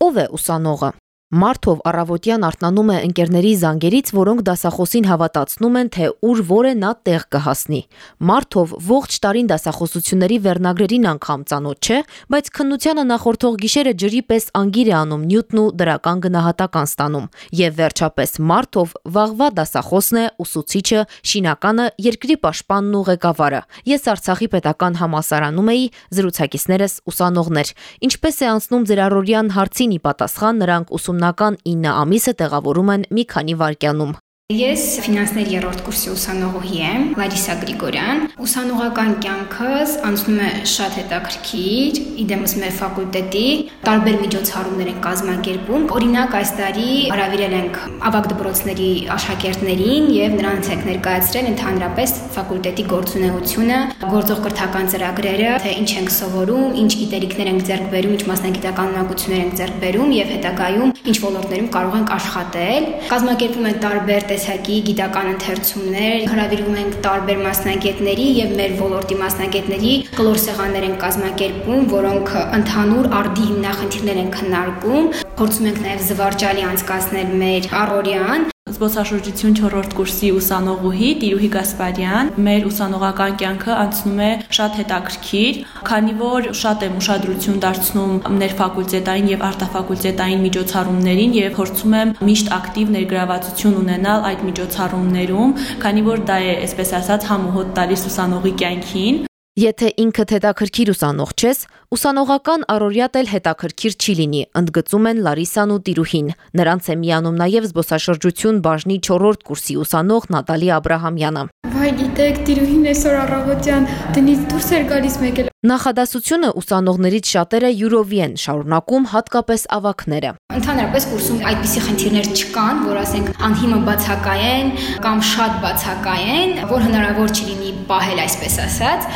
Ո՞վ է ուսանողը։ Մարտով առավոտյան արթնանում է ընկերների զանգերից, որոնք դասախոսին հավատացնում են, թե ուր որը նա տեղ կհասնի։ Մարտով ողջ տարին դասախոսությունների վերնագրերին անգամ ծանոթ չէ, բայց քննությանը նախորդող գիշերը ջրի պես անգիր է անում նյութն ու դրական գնահատական ստանում։ Եվ վերջապես Մարտով վաղվա դասախոսն է, ուսուցիչը, շինականը, երկրի պաշտպանն ու ղեկավարը։ Ես Արցախի պետական համասարանում էի, զրուցակիցներս ուսանողներ։ Ինչպես է անցնում ձեր առօրյան հարցին ի պատասխան նրանք ուսումնական 9 ամիսը տեղավորում են մի քանի վայրկյանում։ Ես ֆինանսների երրորդ կուրսի ուսանողուհի եմ, Լարիսա Գրիգորյան։ Ուսանողական կյանքս անցնում է շատ հետաքրքիր, իդեմս մեր ֆակուլտետի տարբեր միջոցառումներ են կազմակերպում։ Օրինակ այս տարի հրավիրել ենք ավագ դպրոցների աշակերտներին եւ նրանց հետ ներկայացրել ընդհանրապես ֆակուլտետի գործունեությունը, գործող կրթական ծրագրերը, թե ինչ ենք սովորում, ինչ գիտելիքներ ենք ձեռք բերում, ինչ մասնագիտական ունակություններ ենք ձեռք բերում եւ հետագայում ինչ ոլորտներում կարող ենք աշխատել։ Կազմակերպում են տարբեր տեսակի գիտական ընթերցումներ, հրավիրում ենք տարբեր մասնագետների եւ մեր ոլորտի մասնագետների կլոր սեղաններ են կազմակերպում, որոնք ընդհանուր արդի հիմնախնդիրներ են քննարկում։ Փորձում ենք նաեւ զվարճալի անցկացնել մեր առօրյան զբոսաշրջություն 4-րդ կուրսի ուսանողուհի Տիրուհի Գասպարյան։ Մեր ուսանողական կյանքը անցնում է շատ հետաքրքիր, քանի որ շատ եմ ուշադրություն դարձնում ներֆակուլտետային եւ արտաֆակուլտետային միջոցառումներին եւ փորձում եմ միշտ ակտիվ ներգրավվածություն ունենալ այդ միջոցառումներում, քանի որ դա է, այսպես ասած, համոհոտ տալիս ուսանողի կյանքին։ Եթե ինքդ հետաքրքիր ուսանող չես, ուսանողական առօրյատ էլ հետաքրքիր չի լինի, ընդգծում են Լարիսան ու Տիրուհին։ Նրանց է միանում նաև զբոսաշրջություն բաժնի 4-րդ կուրսի ուսանող Նատալի Աբ รา համյանը։ Վայ գիտեք, Տիրուհին այսօր առավոտյան տնից դուրս էր գալիս մեկ էլ Նախադասությունը ուսանողներից շատերը յուրովի են շարունակում հատկապես ավակները։ Ընդհանրապես կուրսում այդպիսի խնդիրներ չկան, որ ասենք անհիմը բացակայեն կամ շատ բացակայեն, որ հնարավոր չլինի պահել այսպես ասած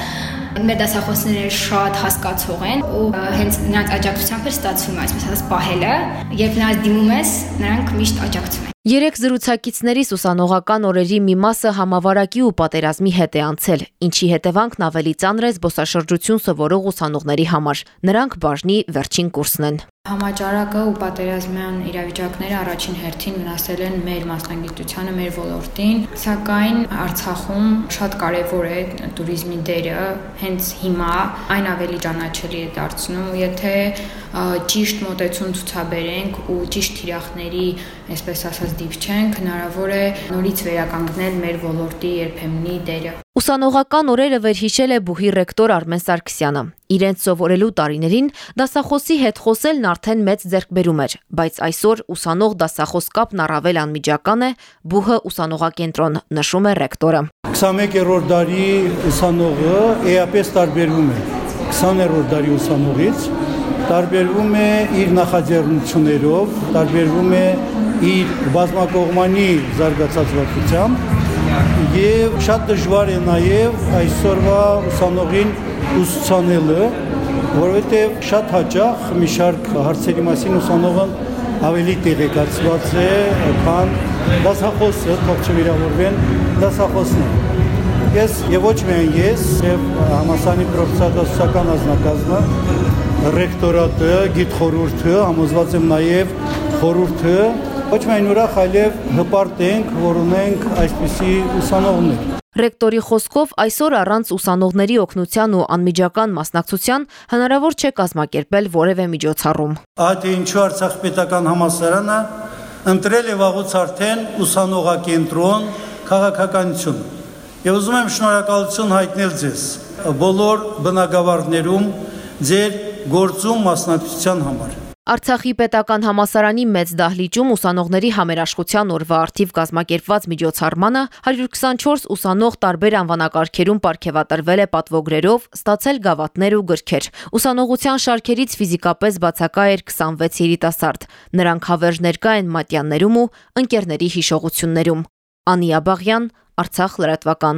մեր դասախոսները շատ հասկացող են ու հենց նրանց աջակցությամբ էր ստացվում այսպես ասած պահելը երբ նրանց դիմում ես նրանք միշտ աջակցում են Երեք զրուցակիցներիս ուսանողական օրերի մի մասը համավարակի ու պատերազմի հետ է անցել, ինչի հետևանքն ավելի ծանր է զբոսաշրջություն սովորող ուսանողների համար։ Նրանք բաժնի վերջին կուրսն են։ Համաճարակը ու պատերազմյան իրավիճակները առաջին հերթին վնասել են մեր մասնագիտությանը, մեր ոլորտին, սակայն Արցախում շատ կարևոր է туриզմի դերը, հենց հիմա այն ավելի ճանաչելի է դարձնում, եթե ճիշտ մոտեցում ցուցաբերենք ու ճիշտ թիրախների, այսպես ասած, դիպչենք, հնարավոր է նորից վերականգնել մեր ոլորտի երբեմնի դերը։ Ուսանողական օրերը վերհիշել է բուհի ռեկտոր Արմեն Սարգսյանը։ Իրենց սովորելու տարիներին դասախոսի հետ խոսելն արդեն մեծ ձեռքբերում էր, բայց այսօր ուսանող դասախոս կապն առավել անմիջական է, բուհը ուսանողակենտրոն, նշում է ռեկտորը։ 21-րդ դարի ուսանողը էապես տարբերվում է 20-րդ դարի ուսանողից, տարբերվում է իր նախաձեռնություններով, տարբերվում է իր բազմակողմանի զարգացածվածությամբ եւ շատ դժվար է նաեւ այսօրվա ուսանողին ուսուցանելը, որովհետեւ շատ հաճախ մի շարք հարցերի մասին ուսանողն ավելի տեղեկացված է, քան դասախոսը, թող չվիրավորվեն դասախոսն է։ Ես եւ ոչ միայն ես, եւ համասանի պրոֆեսորական ազնագազմը, ռեկտորատը, գիտխորհուրդը, համոզված եմ նաեւ խորհուրդը ոչ միայն ուրախ, այլև հպարտ ենք, որ ունենք այսպիսի ուսանողներ։ Ռեկտորի խոսքով այսօր առանց ուսանողների օգնության ու անմիջական մասնակցության հնարավոր չէ կազմակերպել որևէ միջոցառում։ Այդ ինչու Արցախ պետական համալսարանը ընտրել է վաղուց արդեն ուսանողակենտրոն քաղաքականություն։ Եվ ուզում եմ շնորհակալություն հայտնել ձեզ բոլոր բնակավարներում ձեր գործում մասնակցության համար։ Արցախի պետական համասարանի մեծ դահլիճում ուսանողների համերաշխության օրվա արդիվ կազմակերպված միջոցառմանը 124 ուսանող տարբեր անվանակարգերում ապարգևատրվել է պատվոգրերով, ստացել գավաթներ ու գրքեր։ Ուսանողության շարքերից ֆիզիկապես բացակա էր 26 երիտասարդ։ Նրանք հավերժ ներկա են մատյաններում ու ընկերների հիշողություններում։ Անի Աբաղյան, Արցախ լրատվական։